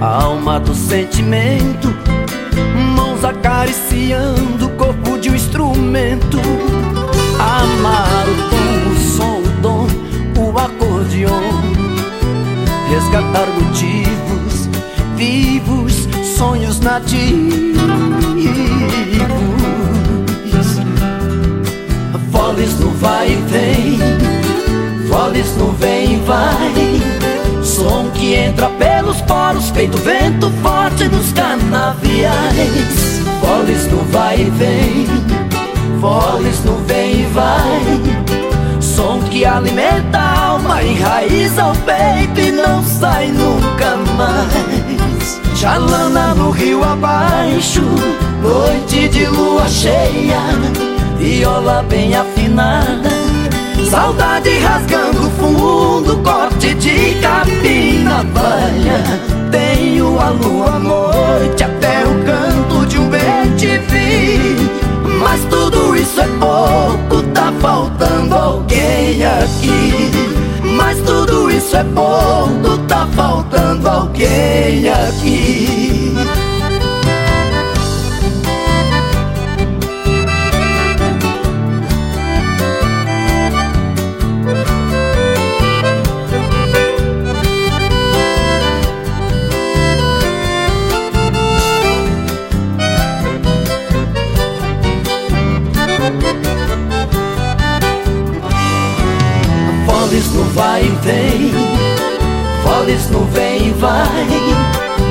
alma do sentimento Mãos acariciando o corpo de um instrumento. Amar o tom, o som, o dom, o acordeon. Resgatar motivos vivos, sonhos nativos. Foles no vai e vem Foles no vem e vai entra pelos poros Feito vento forte nos canaviais. Foles no vai e vem Foles no vem e vai. Som que alimenta a alma Enraiza o peito e não sai nunca mais. Chalana no rio abaixo Noite de lua cheia Viola bem afinada Saudade rasgando fundo Corte de capim na palha Tenho a lua noite Até o canto de um bem-te-vi Mas tudo isso é pouco Tá faltando alguém aqui. Mas tudo isso é pouco Tá faltando alguém aqui Foles no vai e vem Foles no vem e vai.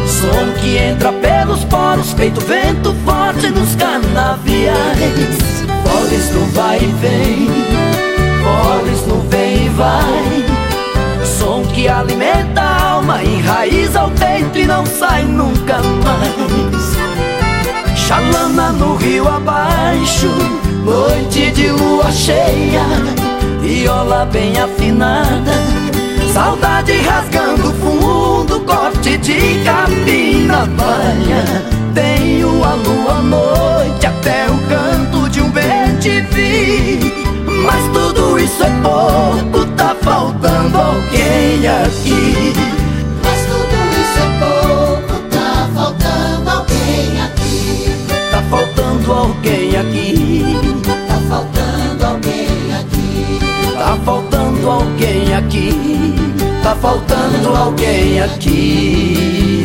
Som que entra pelos poros Peito vento forte nos canaviais. Foles no vai e vem Foles no vem e vai. Som que alimenta a alma Enraiza o peito e não sai nunca mais. Xalana no rio abaixo Noite de lua cheia viola bem afinada Saudade rasgando fundo, corte de capim na palha aqui. Tá faltando alguém aqui